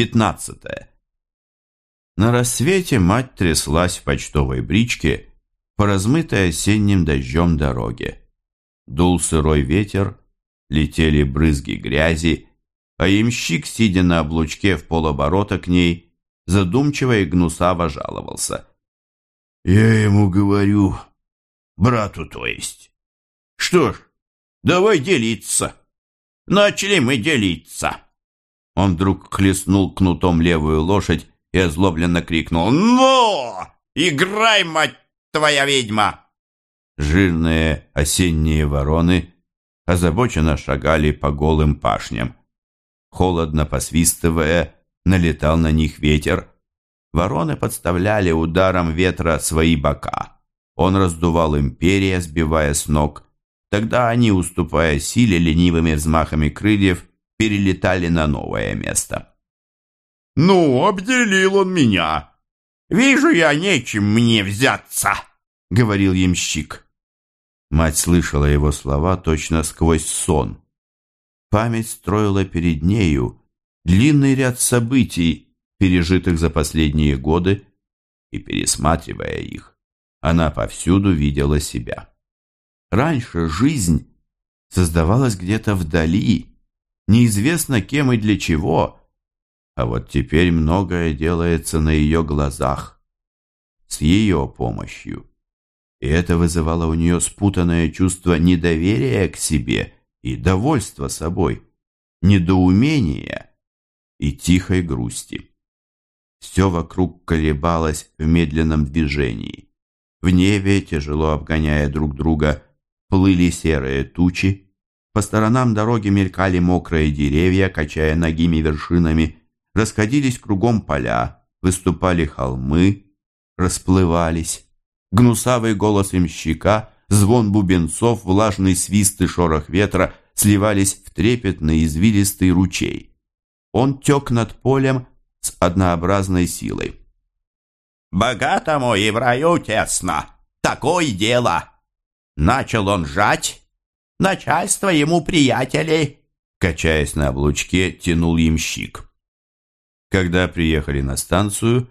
Пятнадцатое. На рассвете мать тряслась в почтовой бричке по размытой осенним дождем дороге. Дул сырой ветер, летели брызги грязи, а ямщик, сидя на облучке в полоборота к ней, задумчиво и гнусаво жаловался. «Я ему говорю, брату то есть. Что ж, давай делиться. Начали мы делиться». Он вдруг хлестнул кнутом левую лошадь и озлобленно крикнул «Ну! Играй, мать твоя ведьма!» Жирные осенние вороны озабоченно шагали по голым пашням. Холодно посвистывая, налетал на них ветер. Вороны подставляли ударом ветра свои бока. Он раздувал им перья, сбивая с ног. Тогда они, уступая силе ленивыми взмахами крыльев, перелетали на новое место. «Ну, обделил он меня! Вижу я, нечем мне взяться!» — говорил ямщик. Мать слышала его слова точно сквозь сон. Память строила перед нею длинный ряд событий, пережитых за последние годы, и, пересматривая их, она повсюду видела себя. Раньше жизнь создавалась где-то вдали, неизвестно кем и для чего, а вот теперь многое делается на ее глазах, с ее помощью. И это вызывало у нее спутанное чувство недоверия к себе и довольства собой, недоумения и тихой грусти. Все вокруг колебалось в медленном движении. В небе, тяжело обгоняя друг друга, плыли серые тучи, по сторонам дороги мелькали мокрые деревья, качая ногими вершинами, расходились кругом поля, выступали холмы, расплывались. Гнусавый голос имщика, звон бубенцов, влажный свист и шорох ветра сливались в трепетный извилистый ручей. Он тек над полем с однообразной силой. «Богатому и в раю тесно! Такое дело!» Начал он жать, Начальство ему приятели!» Качаясь на облучке, тянул ямщик. Когда приехали на станцию,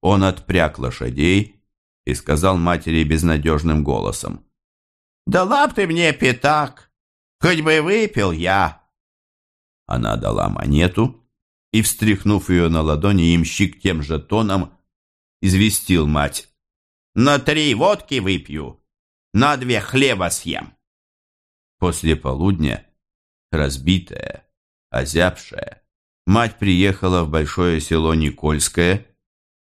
он отпряг лошадей и сказал матери безнадежным голосом. «Дала б ты мне пятак, хоть бы выпил я!» Она дала монету, и, встряхнув ее на ладони, ямщик тем же тоном известил мать. «На три водки выпью, на две хлеба съем!» После полудня, разбитая, озябшая, мать приехала в большое село Никольское,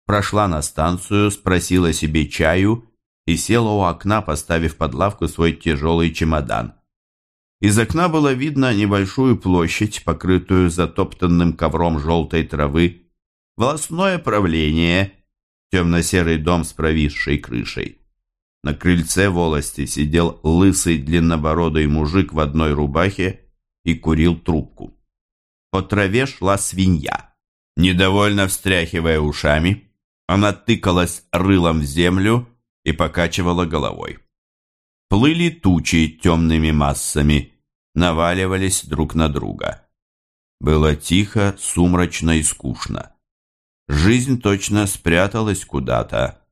прошла на станцию, спросила себе чаю и села у окна, поставив под лавку свой тяжелый чемодан. Из окна было видно небольшую площадь, покрытую затоптанным ковром желтой травы, волосное правление, темно-серый дом с провисшей крышей. На крыльце волости сидел лысый длиннобородый мужик в одной рубахе и курил трубку. По траве шла свинья. Недовольно встряхивая ушами, она тыкалась рылом в землю и покачивала головой. Плыли тучи темными массами, наваливались друг на друга. Было тихо, сумрачно и скучно. Жизнь точно спряталась куда-то,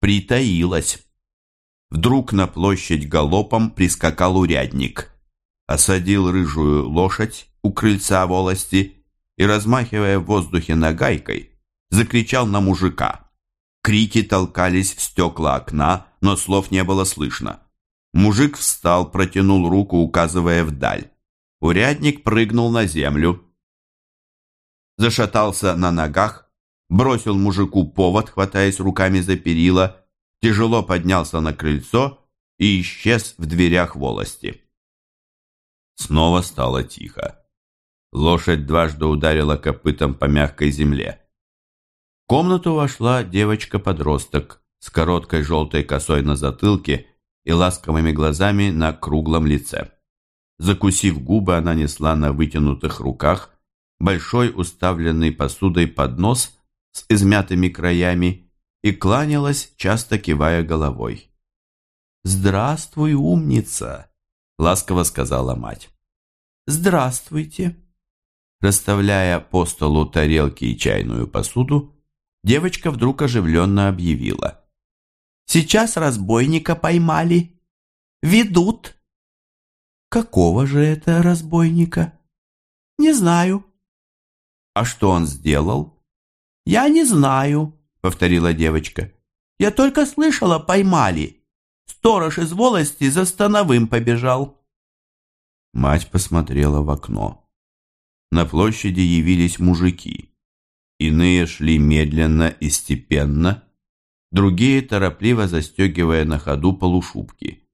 притаилась. Вдруг на площадь галопом прискакал урядник, осадил рыжую лошадь у крыльца волости и, размахивая в воздухе нагайкой, закричал на мужика. Крики толкались в стекла окна, но слов не было слышно. Мужик встал, протянул руку, указывая вдаль. Урядник прыгнул на землю, зашатался на ногах, бросил мужику повод, хватаясь руками за перила, тяжело поднялся на крыльцо и исчез в дверях волости. Снова стало тихо. Лошадь дважды ударила копытом по мягкой земле. В комнату вошла девочка-подросток с короткой желтой косой на затылке и ласковыми глазами на круглом лице. Закусив губы, она несла на вытянутых руках большой уставленный посудой поднос с измятыми краями и кланялась, часто кивая головой. «Здравствуй, умница!» — ласково сказала мать. «Здравствуйте!» Расставляя по столу тарелки и чайную посуду, девочка вдруг оживленно объявила. «Сейчас разбойника поймали. Ведут». «Какого же это разбойника?» «Не знаю». «А что он сделал?» «Я не знаю», — повторила девочка. «Я только слышала, поймали. Сторож из волости за становым побежал». Мать посмотрела в окно. На площади явились мужики. Иные шли медленно и степенно, другие торопливо застегивая на ходу полушубки.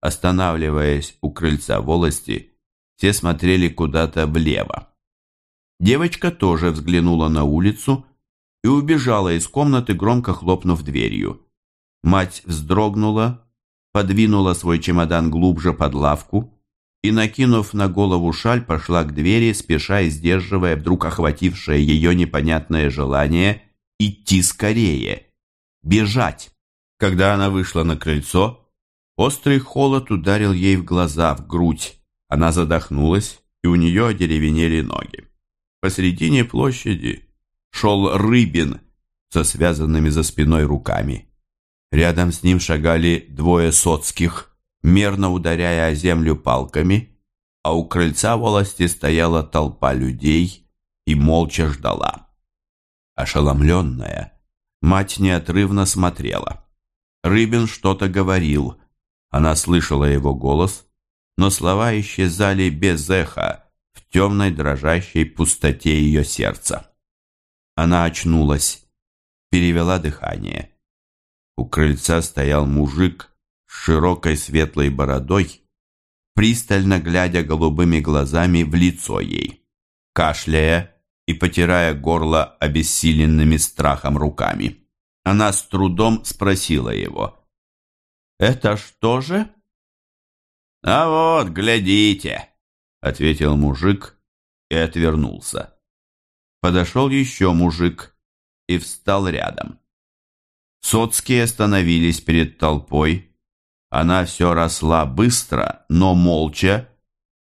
Останавливаясь у крыльца волости, все смотрели куда-то влево. Девочка тоже взглянула на улицу и убежала из комнаты, громко хлопнув дверью. Мать вздрогнула, подвинула свой чемодан глубже под лавку и, накинув на голову шаль, пошла к двери, спеша и сдерживая вдруг охватившее ее непонятное желание идти скорее, бежать. Когда она вышла на крыльцо, острый холод ударил ей в глаза, в грудь. Она задохнулась, и у нее одеревенели ноги. Посредине площади шел Рыбин со связанными за спиной руками. Рядом с ним шагали двое соцких, мерно ударяя о землю палками, а у крыльца волости стояла толпа людей и молча ждала. Ошеломленная, мать неотрывно смотрела. Рыбин что-то говорил, она слышала его голос, но слова исчезали без эха в темной дрожащей пустоте ее сердца. Она очнулась, перевела дыхание. У крыльца стоял мужик с широкой светлой бородой, пристально глядя голубыми глазами в лицо ей, кашляя и потирая горло обессиленными страхом руками. Она с трудом спросила его. «Это что же?» «А вот, глядите!» — ответил мужик и отвернулся. Подошел еще мужик и встал рядом. Соцкие остановились перед толпой. Она все росла быстро, но молча,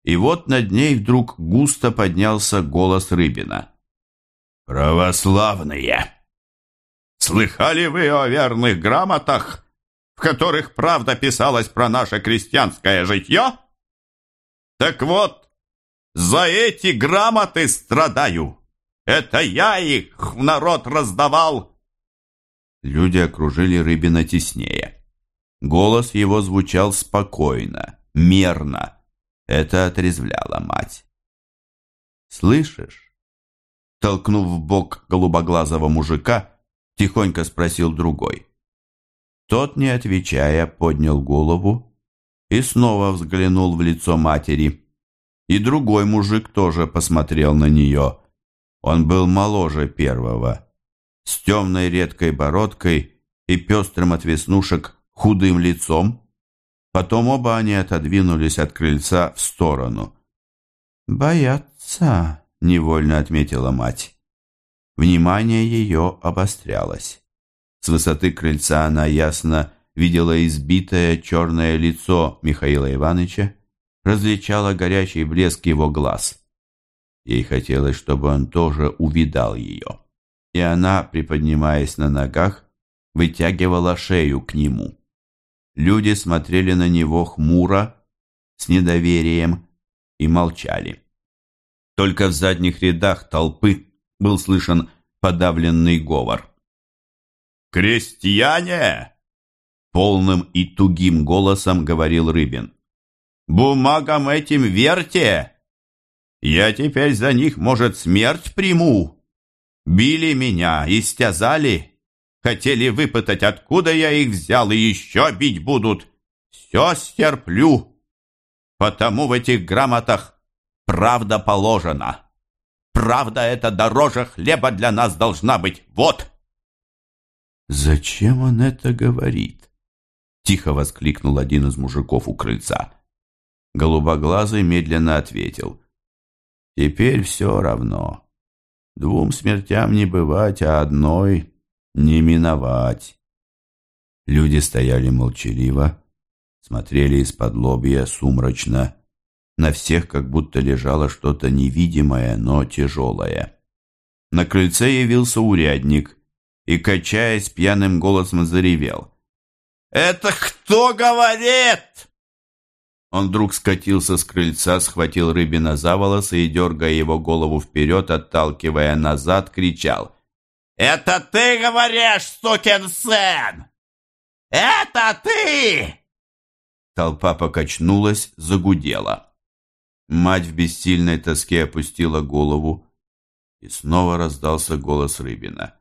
и вот над ней вдруг густо поднялся голос Рыбина. «Православные! Слыхали вы о верных грамотах, в которых правда писалась про наше крестьянское житье? Так вот, за эти грамоты страдаю!» Это я их в народ раздавал!» Люди окружили Рыбина теснее. Голос его звучал спокойно, мерно. Это отрезвляло мать. «Слышишь?» Толкнув в бок голубоглазого мужика, тихонько спросил другой. Тот, не отвечая, поднял голову и снова взглянул в лицо матери. И другой мужик тоже посмотрел на нее. Он был моложе первого, с темной редкой бородкой и пестрым от веснушек худым лицом. Потом оба они отодвинулись от крыльца в сторону. «Боятся», — невольно отметила мать. Внимание ее обострялось. С высоты крыльца она ясно видела избитое черное лицо Михаила Ивановича, различала горячий блеск его глаз. Ей хотелось, чтобы он тоже увидал ее. И она, приподнимаясь на ногах, вытягивала шею к нему. Люди смотрели на него хмуро, с недоверием и молчали. Только в задних рядах толпы был слышен подавленный говор. «Крестьяне!» Полным и тугим голосом говорил Рыбин. «Бумагам этим верьте! Я теперь за них, может, смерть приму. Били меня, истязали. Хотели выпытать, откуда я их взял, и еще бить будут. Все стерплю. Потому в этих грамотах правда положена. Правда это дороже хлеба для нас должна быть. Вот!» «Зачем он это говорит?» Тихо воскликнул один из мужиков у крыльца. Голубоглазый медленно ответил. Теперь все равно. Двум смертям не бывать, а одной не миновать. Люди стояли молчаливо, смотрели из-под лобья сумрачно, На всех как будто лежало что-то невидимое, но тяжелое. На крыльце явился урядник и, качаясь, пьяным голосом заревел. «Это кто говорит?» Он вдруг скатился с крыльца, схватил Рыбина за волосы и, дергая его голову вперед, отталкивая назад, кричал. «Это ты говоришь, сукин сын! Это ты!» Толпа покачнулась, загудела. Мать в бессильной тоске опустила голову, и снова раздался голос Рыбина.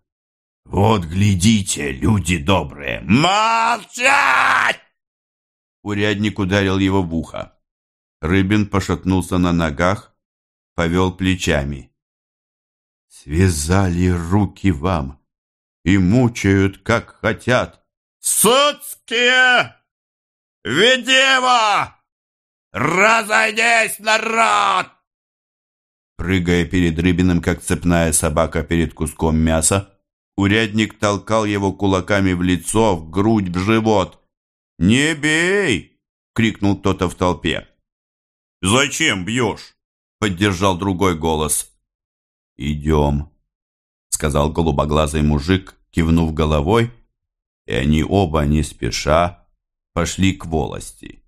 «Вот глядите, люди добрые!» «Молчать!» Урядник ударил его в ухо. Рыбин пошатнулся на ногах, повел плечами. «Связали руки вам и мучают, как хотят!» «Суцкие! Ведева! Разойдись, народ!» Прыгая перед Рыбиным, как цепная собака перед куском мяса, урядник толкал его кулаками в лицо, в грудь, в живот. «Не бей!» — крикнул кто-то в толпе. «Зачем бьешь?» — поддержал другой голос. «Идем», — сказал голубоглазый мужик, кивнув головой, и они оба, не спеша, пошли к волости.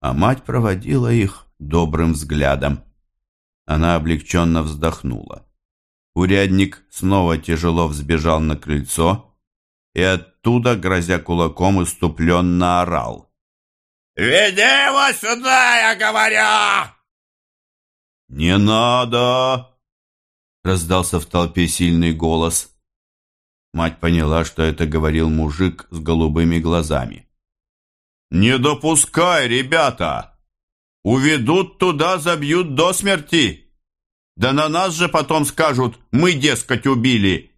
А мать проводила их добрым взглядом. Она облегченно вздохнула. Урядник снова тяжело взбежал на крыльцо и оттуда, грозя кулаком, иступленно орал. «Веди его сюда, я говорю!» «Не надо!» — раздался в толпе сильный голос. Мать поняла, что это говорил мужик с голубыми глазами. «Не допускай, ребята!» Уведут туда, забьют до смерти. Да на нас же потом скажут, мы, дескать, убили.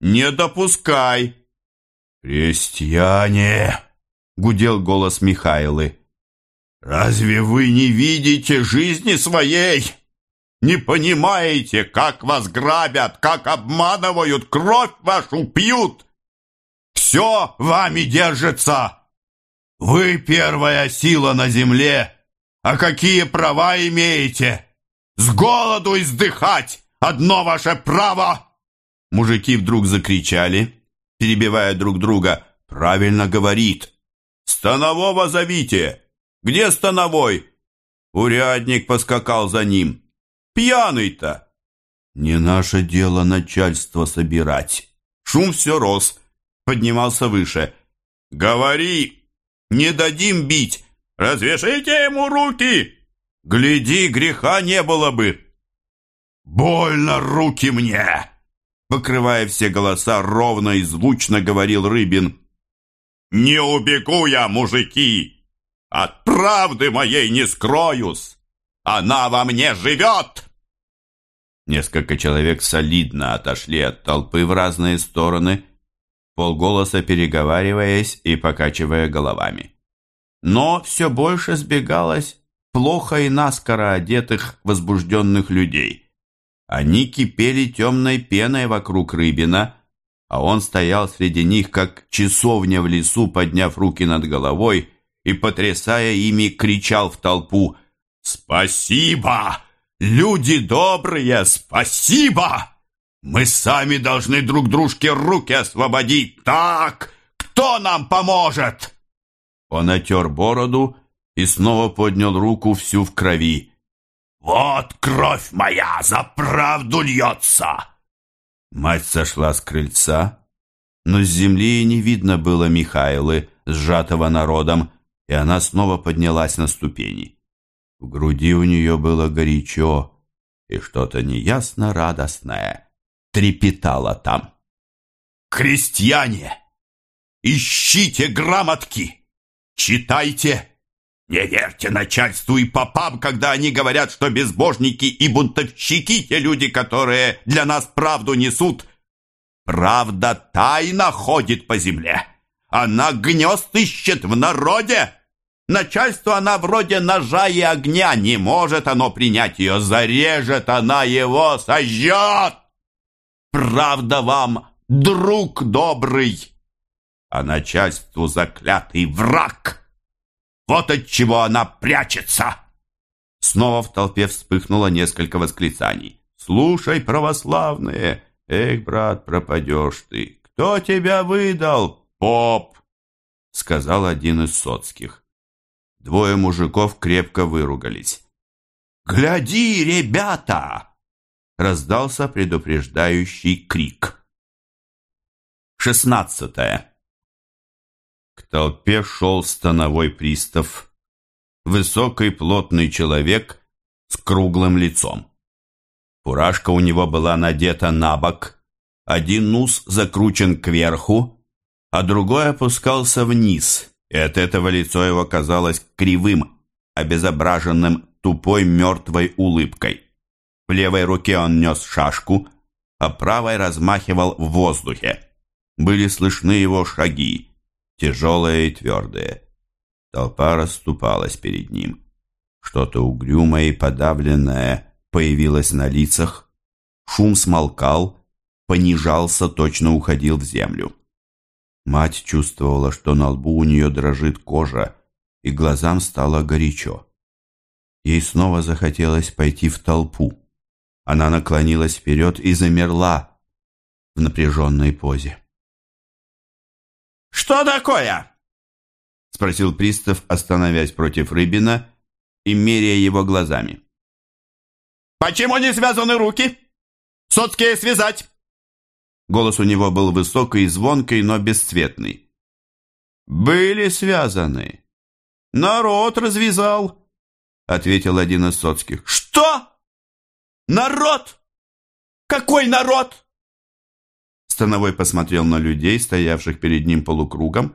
Не допускай. Крестьяне, гудел голос Михайлы. Разве вы не видите жизни своей? Не понимаете, как вас грабят, как обманывают, кровь вашу пьют? Все вами держится. Вы первая сила на земле, а какие права имеете? С голоду издыхать! Одно ваше право!» Мужики вдруг закричали, перебивая друг друга. «Правильно говорит! Станового зовите! Где становой?» Урядник поскакал за ним. «Пьяный-то!» «Не наше дело начальство собирать!» Шум все рос, поднимался выше. «Говори! Не дадим бить! Развяжите ему руки! Гляди, греха не было бы!» «Больно руки мне!» Покрывая все голоса, ровно и звучно говорил Рыбин. «Не убегу я, мужики! От правды моей не скроюсь! Она во мне живет!» Несколько человек солидно отошли от толпы в разные стороны, полголоса переговариваясь и покачивая головами но все больше сбегалось плохо и наскоро одетых возбужденных людей. Они кипели темной пеной вокруг Рыбина, а он стоял среди них, как часовня в лесу, подняв руки над головой и, потрясая ими, кричал в толпу «Спасибо! Люди добрые, спасибо! Мы сами должны друг дружке руки освободить! Так, кто нам поможет?» Он отер бороду и снова поднял руку всю в крови. «Вот кровь моя за правду льется!» Мать сошла с крыльца, но с земли не видно было Михайлы, сжатого народом, и она снова поднялась на ступени. В груди у нее было горячо, и что-то неясно радостное трепетало там. «Крестьяне, ищите грамотки!» Читайте! Не верьте начальству и попам, когда они говорят, что безбожники и бунтовщики те люди, которые для нас правду несут. Правда тайно ходит по земле. Она гнезд ищет в народе. Начальство она вроде ножа и огня. Не может оно принять ее. Зарежет она его, сожжет. Правда вам, друг добрый а начальству заклятый враг. Вот от чего она прячется. Снова в толпе вспыхнуло несколько восклицаний. «Слушай, православные! Эх, брат, пропадешь ты! Кто тебя выдал? Поп!» Сказал один из соцких. Двое мужиков крепко выругались. «Гляди, ребята!» Раздался предупреждающий крик. Шестнадцатое. К толпе шел становой пристав. Высокий плотный человек с круглым лицом. Фуражка у него была надета на бок, один нус закручен кверху, а другой опускался вниз, и от этого лицо его казалось кривым, обезображенным тупой мертвой улыбкой. В левой руке он нес шашку, а правой размахивал в воздухе. Были слышны его шаги, тяжелые и твердые. Толпа расступалась перед ним. Что-то угрюмое и подавленное появилось на лицах. Шум смолкал, понижался, точно уходил в землю. Мать чувствовала, что на лбу у нее дрожит кожа, и глазам стало горячо. Ей снова захотелось пойти в толпу. Она наклонилась вперед и замерла в напряженной позе. «Что такое?» — спросил пристав, остановясь против Рыбина и меряя его глазами. «Почему не связаны руки? Соцкие связать!» Голос у него был высокий звонкий, но бесцветный. «Были связаны. Народ развязал», — ответил один из соцких. «Что? Народ? Какой народ?» Становой посмотрел на людей, стоявших перед ним полукругом,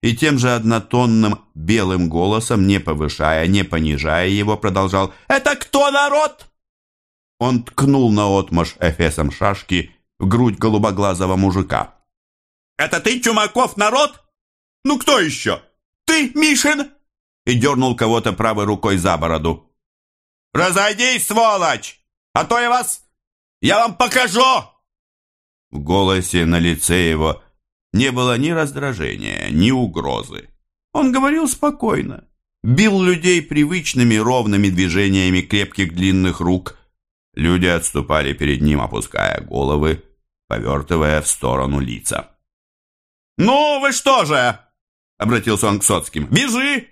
и тем же однотонным белым голосом, не повышая, не понижая его, продолжал «Это кто народ?» Он ткнул наотмашь эфесом шашки в грудь голубоглазого мужика. «Это ты, Чумаков, народ? Ну кто еще? Ты, Мишин?» И дернул кого-то правой рукой за бороду. «Разойдись, сволочь! А то я вас... Я вам покажу!» В голосе на лице его не было ни раздражения, ни угрозы. Он говорил спокойно, бил людей привычными ровными движениями крепких длинных рук. Люди отступали перед ним, опуская головы, повертывая в сторону лица. «Ну, вы что же?» — обратился он к Соцким. «Бежи!»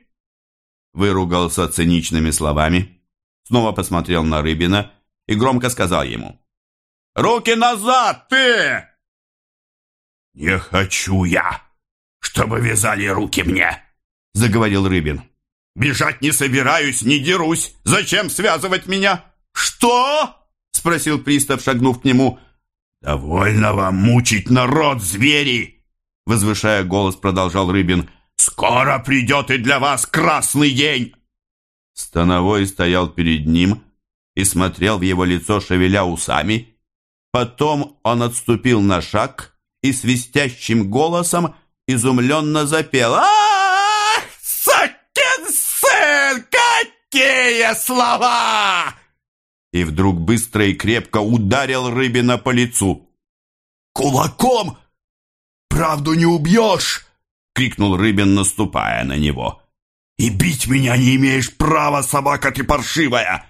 Выругался циничными словами, снова посмотрел на Рыбина и громко сказал ему. «Руки назад, ты!» «Не хочу я, чтобы вязали руки мне!» — заговорил Рыбин. «Бежать не собираюсь, не дерусь. Зачем связывать меня?» «Что?» — спросил пристав, шагнув к нему. «Довольно вам мучить народ, звери!» Возвышая голос, продолжал Рыбин. «Скоро придет и для вас красный день!» Становой стоял перед ним и смотрел в его лицо, шевеля усами. Потом он отступил на шаг и свистящим голосом изумленно запел. «Ах, сукин сын, какие слова!» и вдруг быстро и крепко ударил Рыбина по лицу. «Кулаком правду не убьешь!» — крикнул Рыбин, наступая на него. «И бить меня не имеешь права, собака ты паршивая!»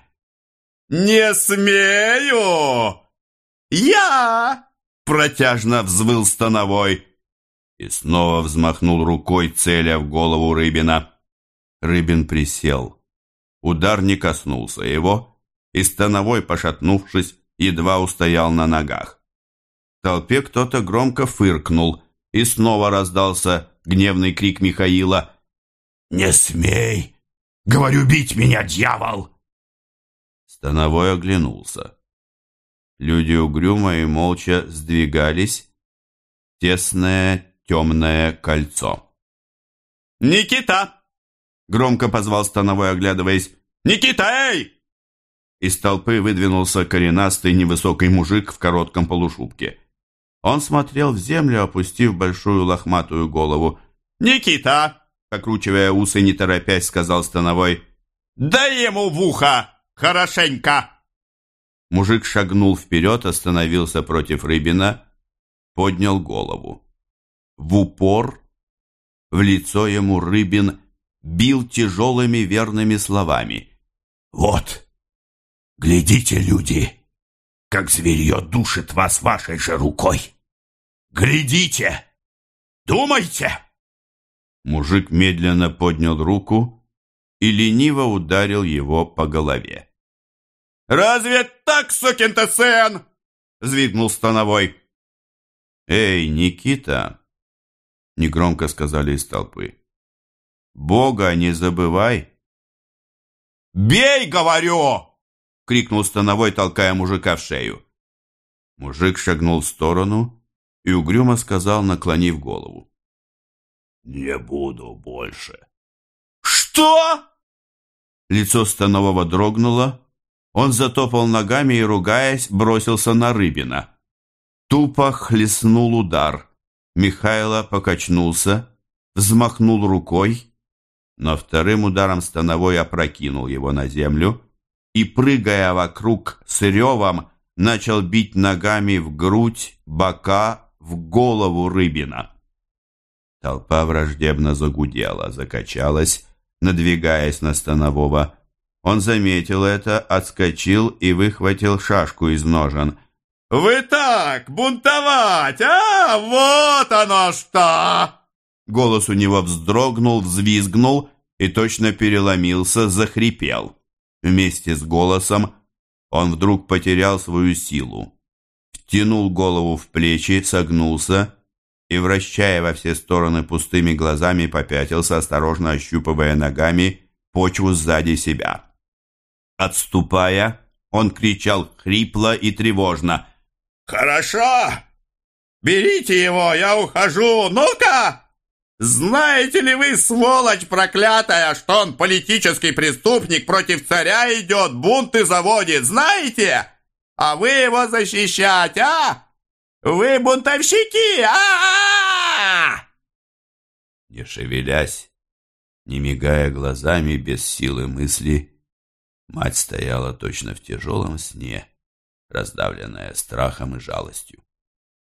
«Не смею! Я!» — протяжно взвыл Становой и снова взмахнул рукой, целя в голову Рыбина. Рыбин присел. Удар не коснулся его, и становой, пошатнувшись, едва устоял на ногах. В толпе кто-то громко фыркнул, и снова раздался гневный крик Михаила. «Не смей! Говорю, бить меня, дьявол!» Становой оглянулся. Люди угрюмо и молча сдвигались в тесное темное кольцо. «Никита!» — громко позвал Становой, оглядываясь. «Никита, эй!» Из толпы выдвинулся коренастый невысокий мужик в коротком полушубке. Он смотрел в землю, опустив большую лохматую голову. «Никита!» — покручивая усы, не торопясь, сказал Становой. «Дай ему в ухо! Хорошенько!» Мужик шагнул вперед, остановился против Рыбина, поднял голову. В упор в лицо ему Рыбин бил тяжелыми верными словами — Вот, глядите, люди, как зверье душит вас вашей же рукой. Глядите! Думайте!» Мужик медленно поднял руку и лениво ударил его по голове. «Разве так, сукин ты сын?» — взвизгнул Становой. «Эй, Никита!» — негромко сказали из толпы. «Бога не забывай!» «Бей, говорю!» — крикнул Становой, толкая мужика в шею. Мужик шагнул в сторону и угрюмо сказал, наклонив голову. «Не буду больше». «Что?» Лицо Станового дрогнуло, он затопал ногами и, ругаясь, бросился на Рыбина. Тупо хлестнул удар. Михайло покачнулся, взмахнул рукой, но вторым ударом Становой опрокинул его на землю и, прыгая вокруг с ревом, начал бить ногами в грудь, бока, в голову Рыбина. Толпа враждебно загудела, закачалась, надвигаясь на Станового. Он заметил это, отскочил и выхватил шашку из ножен. «Вы так, бунтовать, а? Вот оно что!» Голос у него вздрогнул, взвизгнул и точно переломился, захрипел. Вместе с голосом он вдруг потерял свою силу. Втянул голову в плечи, согнулся и, вращая во все стороны пустыми глазами, попятился, осторожно ощупывая ногами почву сзади себя. Отступая, он кричал хрипло и тревожно. «Хорошо! Берите его, я ухожу! Ну-ка! Знаете ли вы, сволочь проклятая, что он политический преступник, против царя идет, бунты заводит, знаете? А вы его защищать, а? Вы бунтовщики, а, Не шевелясь, не мигая глазами, без силы мысли, мать стояла точно в тяжелом сне, раздавленная страхом и жалостью.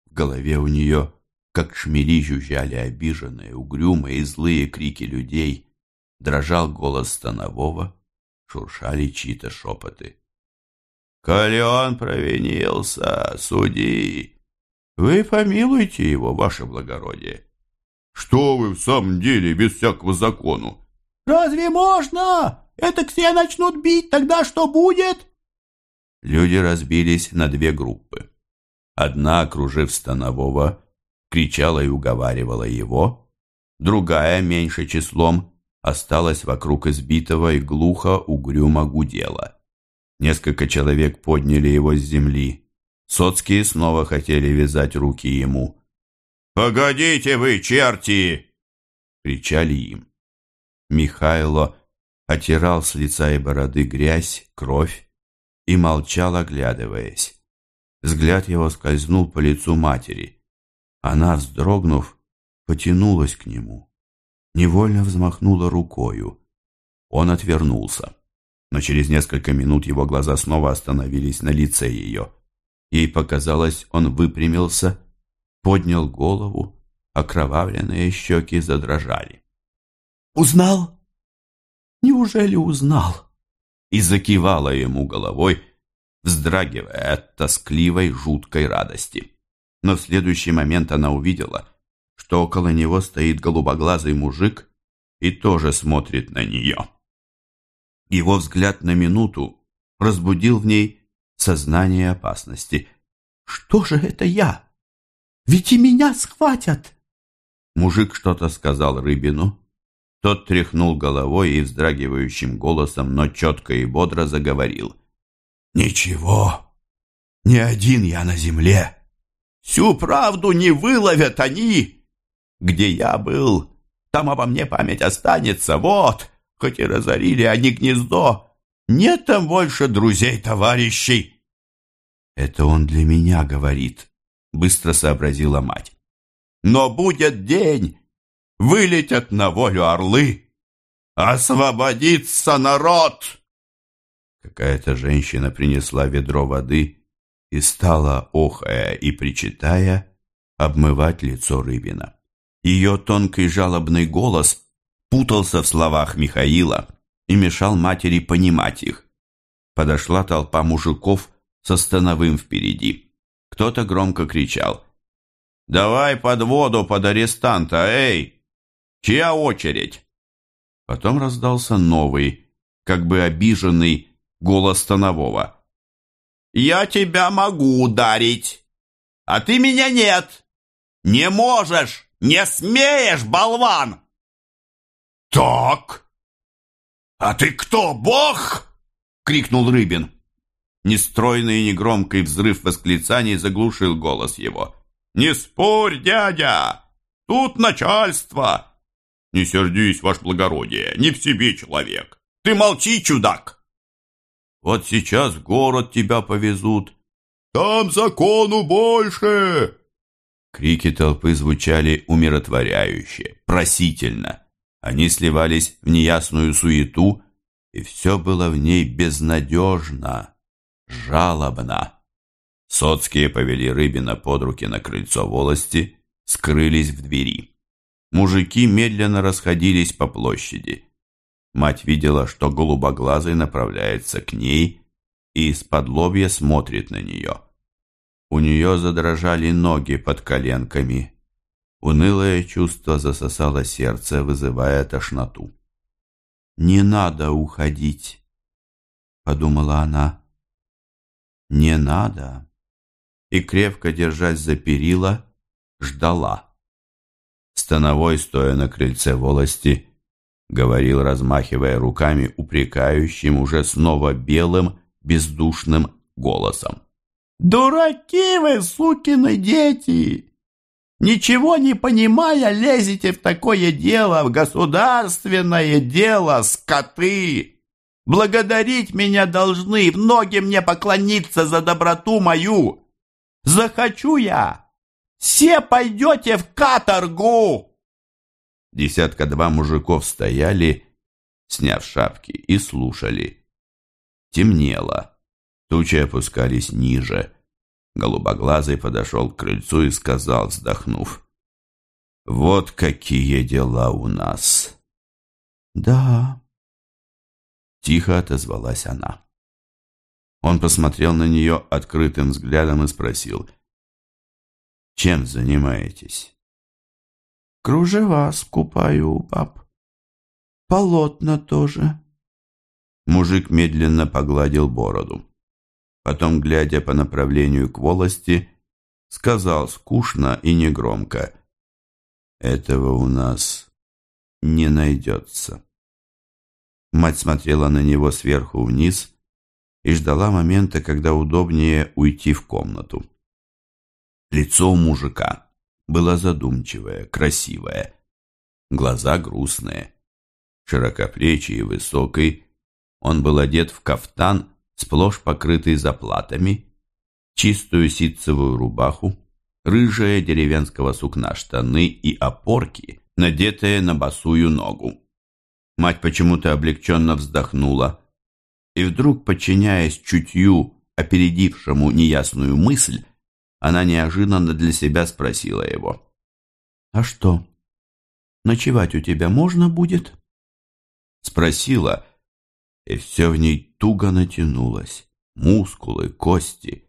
В голове у нее, как шмели, жужжали обиженные, угрюмые и злые крики людей, дрожал голос Станового, шуршали чьи-то шепоты. «Коли он провинился, суди!» Вы помилуйте его, ваше благородие. Что вы в самом деле без всякого закону? Разве можно? Это все начнут бить, тогда что будет? Люди разбились на две группы. Одна, окружив Станового, кричала и уговаривала его, другая, меньше числом, осталась вокруг избитого и глухо угрюмо гудела. Несколько человек подняли его с земли, Соцкие снова хотели вязать руки ему. «Погодите вы, черти!» — кричали им. Михайло отирал с лица и бороды грязь, кровь и молчал, оглядываясь. Взгляд его скользнул по лицу матери. Она, вздрогнув, потянулась к нему. Невольно взмахнула рукою. Он отвернулся. Но через несколько минут его глаза снова остановились на лице ее. Ей показалось, он выпрямился, поднял голову, окровавленные щеки задрожали. «Узнал? Неужели узнал?» И закивала ему головой, вздрагивая от тоскливой, жуткой радости. Но в следующий момент она увидела, что около него стоит голубоглазый мужик и тоже смотрит на нее. Его взгляд на минуту разбудил в ней сознание опасности. «Что же это я? Ведь и меня схватят!» Мужик что-то сказал Рыбину. Тот тряхнул головой и вздрагивающим голосом, но четко и бодро заговорил. «Ничего, не один я на земле. Всю правду не выловят они. Где я был, там обо мне память останется. Вот, хоть и разорили они гнездо, нет там больше друзей-товарищей. «Это он для меня говорит», — быстро сообразила мать. «Но будет день, вылетят на волю орлы, освободится народ!» Какая-то женщина принесла ведро воды и стала, охая и причитая, обмывать лицо Рыбина. Ее тонкий жалобный голос путался в словах Михаила и мешал матери понимать их. Подошла толпа мужиков со становым впереди. Кто-то громко кричал. «Давай под воду под арестанта, эй! Чья очередь?» Потом раздался новый, как бы обиженный, голос станового. «Я тебя могу ударить, а ты меня нет! Не можешь, не смеешь, болван!» «Так? А ты кто, бог?» — крикнул Рыбин. Нестройный и негромкий взрыв восклицаний заглушил голос его. «Не спорь, дядя! Тут начальство!» «Не сердись, ваше благородие, не в себе человек! Ты молчи, чудак!» «Вот сейчас в город тебя повезут!» «Там закону больше!» Крики толпы звучали умиротворяюще, просительно. Они сливались в неясную суету, и все было в ней безнадежно, жалобно. Соцкие повели Рыбина под руки на крыльцо волости, скрылись в двери. Мужики медленно расходились по площади. Мать видела, что голубоглазый направляется к ней и из-под лобья смотрит на нее. У нее задрожали ноги под коленками. Унылое чувство засосало сердце, вызывая тошноту. «Не надо уходить», — подумала она. «Не надо». И, крепко держась за перила, ждала. Становой, стоя на крыльце волости, говорил, размахивая руками, упрекающим, уже снова белым, бездушным голосом. «Дураки вы, сукины дети! Ничего не понимая, лезете в такое дело, в государственное дело, скоты! Благодарить меня должны, в ноги мне поклониться за доброту мою! Захочу я! Все пойдете в каторгу!» Десятка-два мужиков стояли, сняв шапки, и слушали. Темнело. Тучи опускались ниже. Голубоглазый подошел к крыльцу и сказал, вздохнув. «Вот какие дела у нас!» «Да», — тихо отозвалась она. Он посмотрел на нее открытым взглядом и спросил, «Чем занимаетесь?» «Кружева скупаю, пап. Полотна тоже». Мужик медленно погладил бороду. Потом, глядя по направлению к волости, сказал скучно и негромко. «Этого у нас не найдется». Мать смотрела на него сверху вниз и ждала момента, когда удобнее уйти в комнату. Лицо у мужика было задумчивое, красивое, глаза грустные, широкоплечий и высокий. Он был одет в кафтан сплошь покрытый заплатами, чистую ситцевую рубаху, рыжие деревенского сукна штаны и опорки, надетые на босую ногу. Мать почему-то облегченно вздохнула, и вдруг, подчиняясь чутью, опередившему неясную мысль, она неожиданно для себя спросила его. «А что, ночевать у тебя можно будет?» Спросила, и все в ней туго натянулось. Мускулы, кости.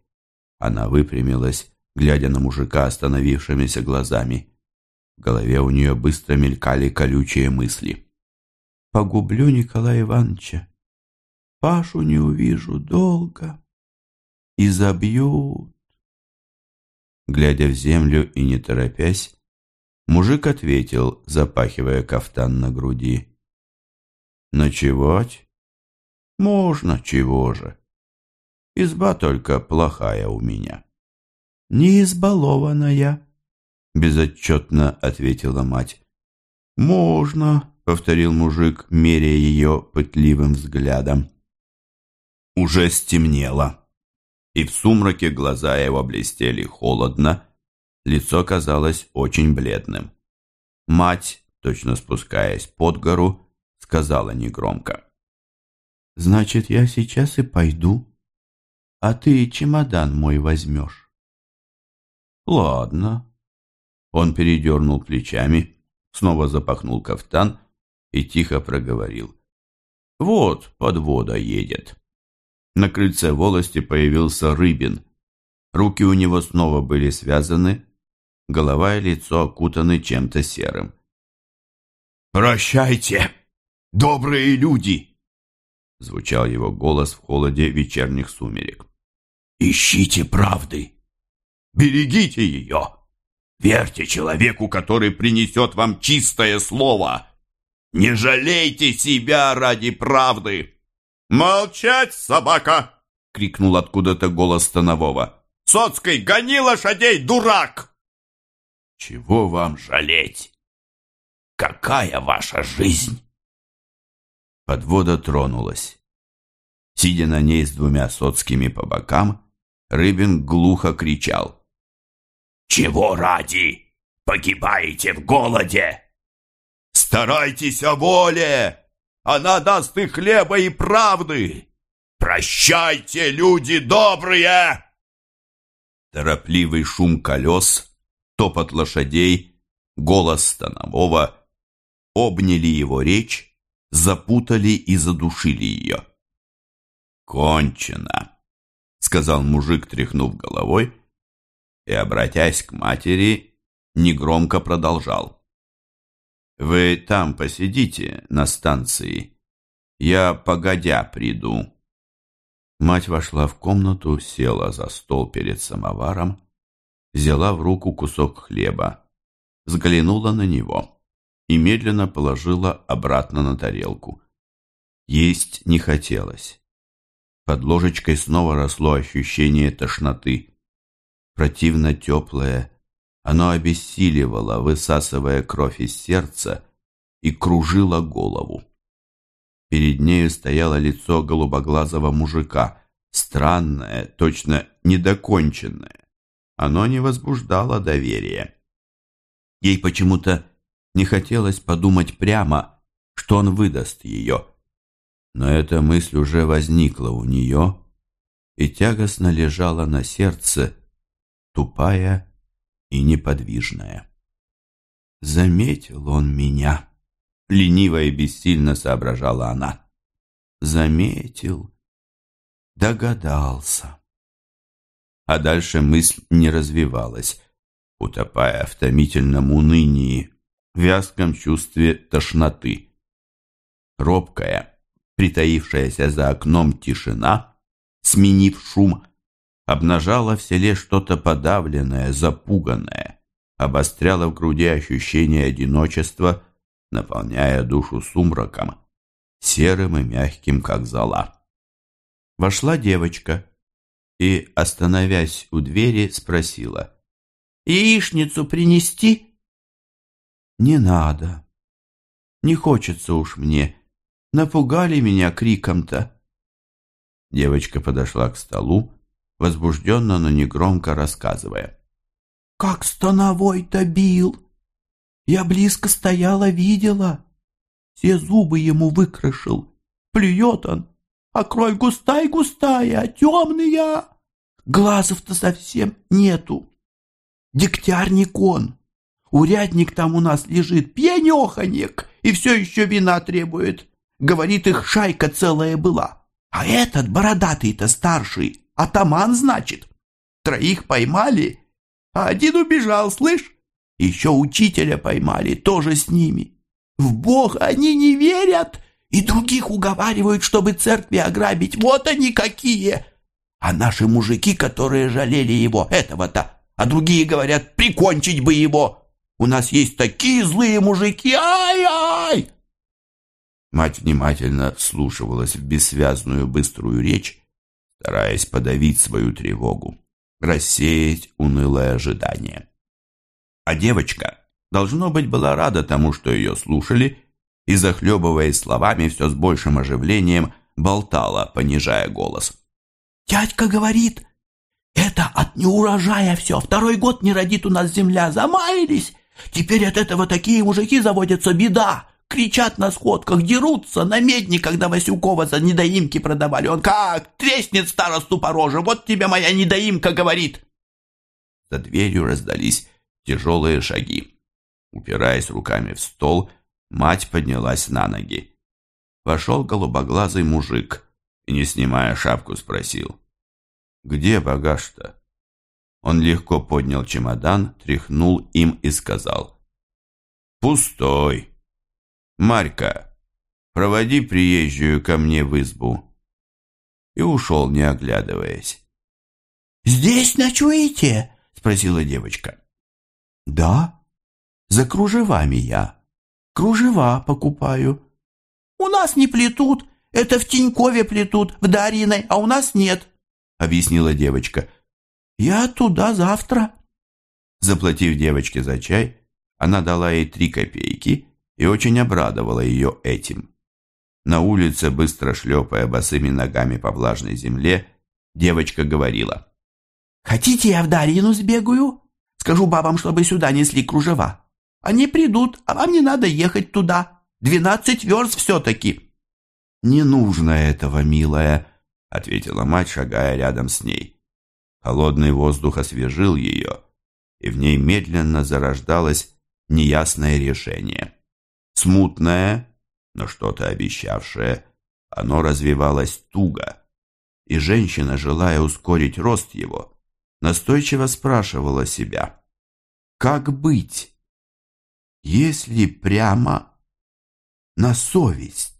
Она выпрямилась, глядя на мужика остановившимися глазами. В голове у нее быстро мелькали колючие мысли. «Погублю Николая Ивановича. Пашу не увижу долго. И забьют». Глядя в землю и не торопясь, мужик ответил, запахивая кафтан на груди. «Ночевать?» Можно, чего же. Изба только плохая у меня. Не избалованная, безотчетно ответила мать. Можно, повторил мужик, меряя ее пытливым взглядом. Уже стемнело, и в сумраке глаза его блестели холодно, лицо казалось очень бледным. Мать, точно спускаясь под гору, сказала негромко. Значит, я сейчас и пойду, а ты чемодан мой возьмешь. Ладно. Он передернул плечами, снова запахнул кафтан и тихо проговорил. Вот подвода едет. На крыльце волости появился Рыбин. Руки у него снова были связаны, голова и лицо окутаны чем-то серым. «Прощайте, добрые люди!» Звучал его голос в холоде вечерних сумерек. «Ищите правды! Берегите ее! Верьте человеку, который принесет вам чистое слово! Не жалейте себя ради правды!» «Молчать, собака!» — крикнул откуда-то голос Станового. «Соцкой, гони лошадей, дурак!» «Чего вам жалеть? Какая ваша жизнь?» Подвода тронулась. Сидя на ней с двумя соцкими по бокам, Рыбин глухо кричал. «Чего ради погибаете в голоде? Старайтесь о воле! Она даст и хлеба, и правды! Прощайте, люди добрые!» Торопливый шум колес, топот лошадей, голос Станового обняли его речь, запутали и задушили ее. «Кончено!» — сказал мужик, тряхнув головой, и, обратясь к матери, негромко продолжал. Вы там посидите, на станции. Я погодя приду». Мать вошла в комнату, села за стол перед самоваром, взяла в руку кусок хлеба, взглянула на него и медленно положила обратно на тарелку. Есть не хотелось. Под ложечкой снова росло ощущение тошноты. Противно теплое, оно обессиливало, высасывая кровь из сердца, и кружило голову. Перед нею стояло лицо голубоглазого мужика, странное, точно недоконченное. Оно не возбуждало доверия. Ей почему-то не хотелось подумать прямо, что он выдаст ее. Но эта мысль уже возникла у нее и тягостно лежала на сердце, тупая и неподвижная. «Заметил он меня», — лениво и бессильно соображала она. «Заметил, догадался». А дальше мысль не развивалась, утопая в томительном унынии, вязком чувстве тошноты. Робкая, притаившаяся за окном тишина, сменив шум, обнажала в селе что-то подавленное, запуганное, обостряла в груди ощущение одиночества, наполняя душу сумраком, серым и мягким, как зола. Вошла девочка и, остановясь у двери, спросила. «Яичницу принести?» «Не надо. Не хочется уж мне. Напугали меня криком-то». Девочка подошла к столу, возбужденно, но негромко рассказывая. «Как становой-то бил! Я близко стояла, видела. Все зубы ему выкрашил. Плюет он, а кровь густая-густая, а темная. Глазов-то совсем нету. Дегтярник он. Урядник там у нас лежит, пьянеханек, и все еще вина требует. Говорит, их шайка целая была. А этот бородатый-то старший Атаман, значит. Троих поймали, а один убежал, слышь? Еще учителя поймали, тоже с ними. В Бога они не верят и других уговаривают, чтобы церкви ограбить. Вот они какие! А наши мужики, которые жалели его, этого-то, а другие говорят, прикончить бы его. У нас есть такие злые мужики, ай-ай! Мать внимательно вслушивалась в бессвязную быструю речь, стараясь подавить свою тревогу, рассеять унылое ожидание. А девочка, должно быть, была рада тому, что ее слушали, и, захлебываясь словами, все с большим оживлением болтала, понижая голос. «Дядька говорит, это от неурожая все, второй год не родит у нас земля, замаялись, теперь от этого такие мужики заводятся, беда, Кричат на сходках, дерутся на медне, когда Васюкова за недоимки продавали. Он как треснет старосту по роже. Вот тебе моя недоимка говорит. За дверью раздались тяжелые шаги. Упираясь руками в стол, мать поднялась на ноги. Вошел голубоглазый мужик и, не снимая шапку, спросил. «Где багаж-то?» Он легко поднял чемодан, тряхнул им и сказал. «Пустой. Марька, проводи приезжую ко мне в избу». И ушел, не оглядываясь. «Здесь ночуете?» — спросила девочка. «Да, за кружевами я. Кружева покупаю». «У нас не плетут, это в Тинькове плетут, в Дариной, а у нас нет», — объяснила девочка. «Я туда завтра». Заплатив девочке за чай, она дала ей три копейки и очень обрадовала ее этим. На улице, быстро шлепая босыми ногами по влажной земле, девочка говорила. «Хотите, я в Дарину сбегаю? Скажу бабам, чтобы сюда несли кружева. Они придут, а вам не надо ехать туда. Двенадцать верст все-таки». «Не нужно этого, милая», — ответила мать, шагая рядом с ней. Холодный воздух освежил ее, и в ней медленно зарождалось неясное решение. Смутное, но что-то обещавшее, оно развивалось туго, и женщина, желая ускорить рост его, настойчиво спрашивала себя, как быть, если прямо на совесть?